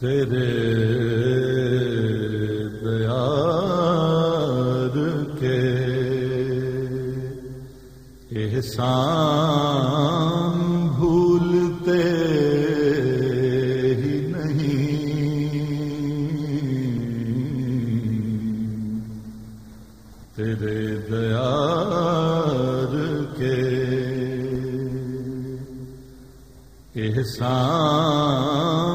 تیرے دیار کے احسان بھولتے ہی نہیں۔ تیرے دیار کے احسان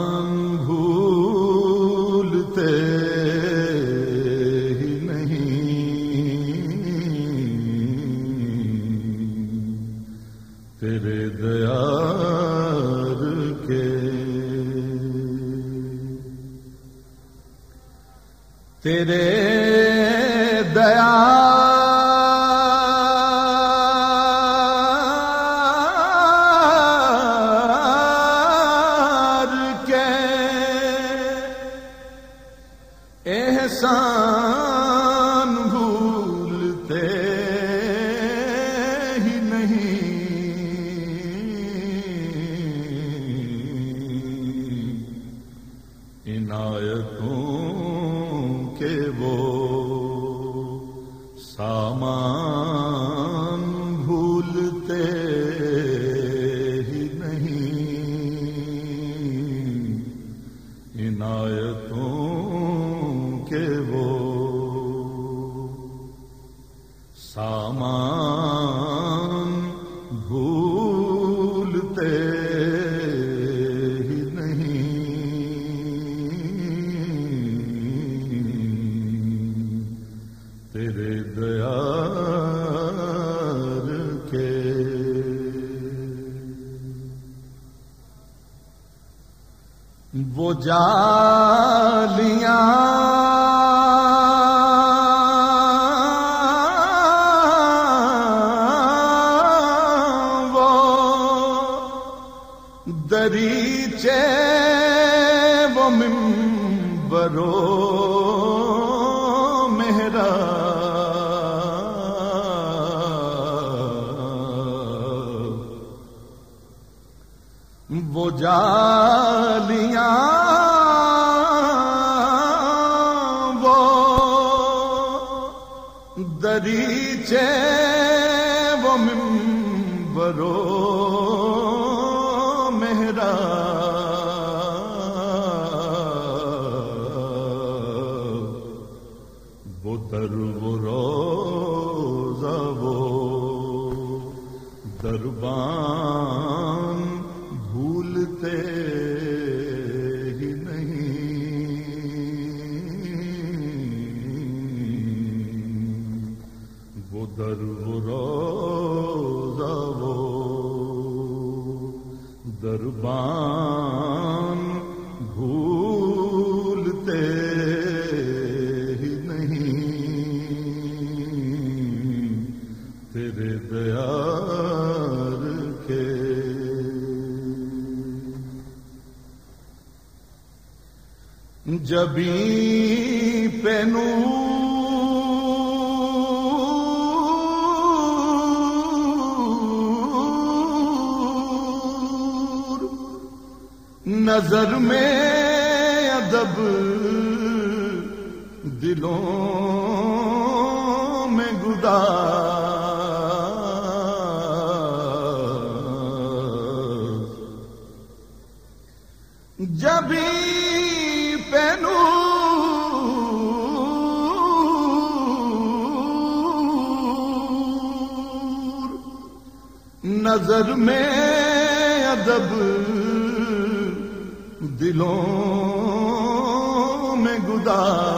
تیرے دیار کے۔ تیرے عنایتوں کے وہ سامان بھولتے ہی نہیں۔ عنایتوں کے وہ سامان وہ جالیاں وہ دریچے وہ ممبرو دریچے وہ ممبرو مہرا وہ وہ روزہ وہ دربان بھولتے دربان بھولتے ہی نہیں تیرے دیار کے جبھی پینو نظر میں ادب دلوں میں گدا جبھی پینو نظر میں ادب دلوں میں گدار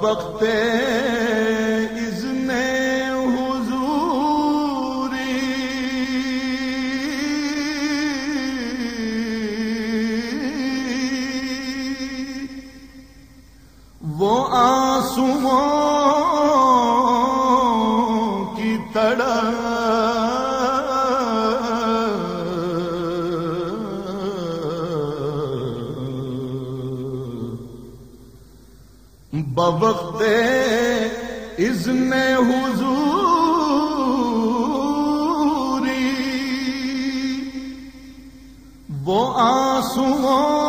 بوقت بوقت اذن حضوری وہ آنسو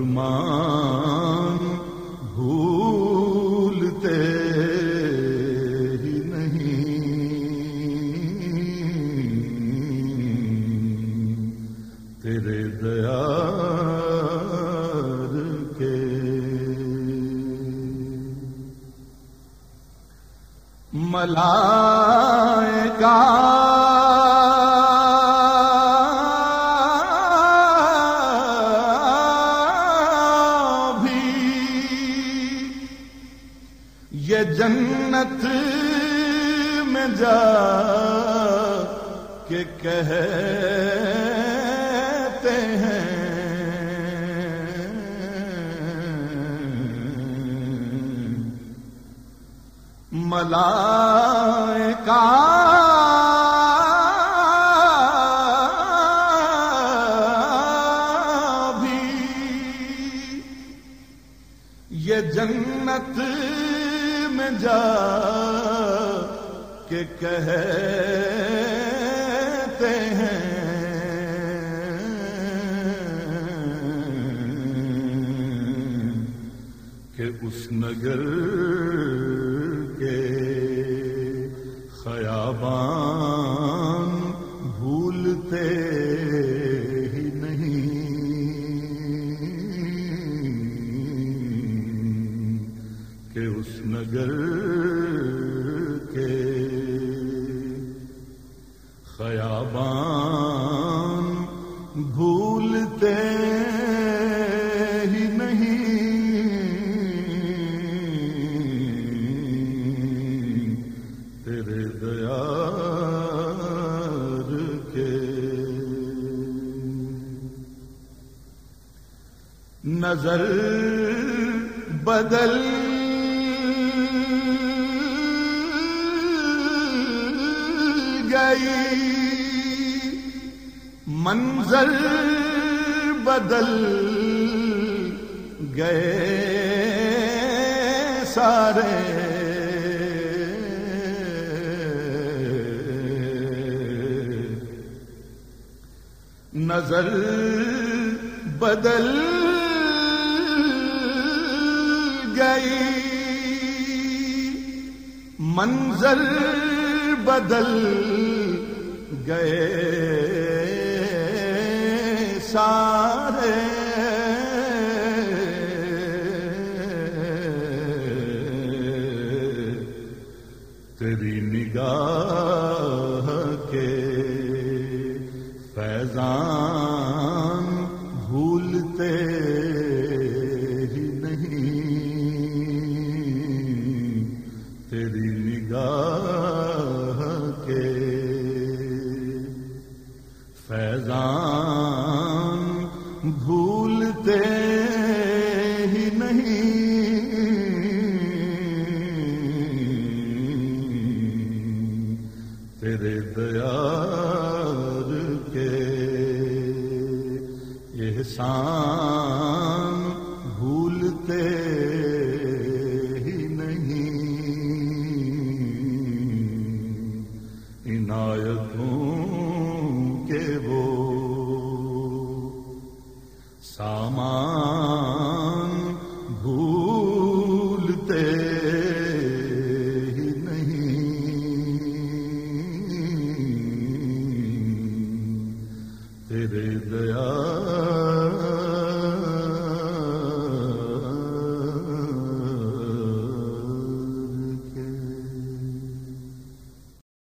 ارمان بھولتے ہی نہیں۔ تیرے دیار کے ملائکہ یہ جنت میں جا کے کہتے ہیں۔ ملائکہ کہتے ہیں کہ اس نگر کے خیابان بھولتے ہی نہیں کہ اس نگر کے خیابان بھولتے ہی نہیں۔ تیرے دیار کے نظر بدل گئی۔ منظر بدل گئے سارے۔ نظر بدل گئی۔ منظر بدل گئے۔ تیری نگاہ کے فیضان بھولتے ہی نہیں۔ تیری نگاہ کے فیضان Ram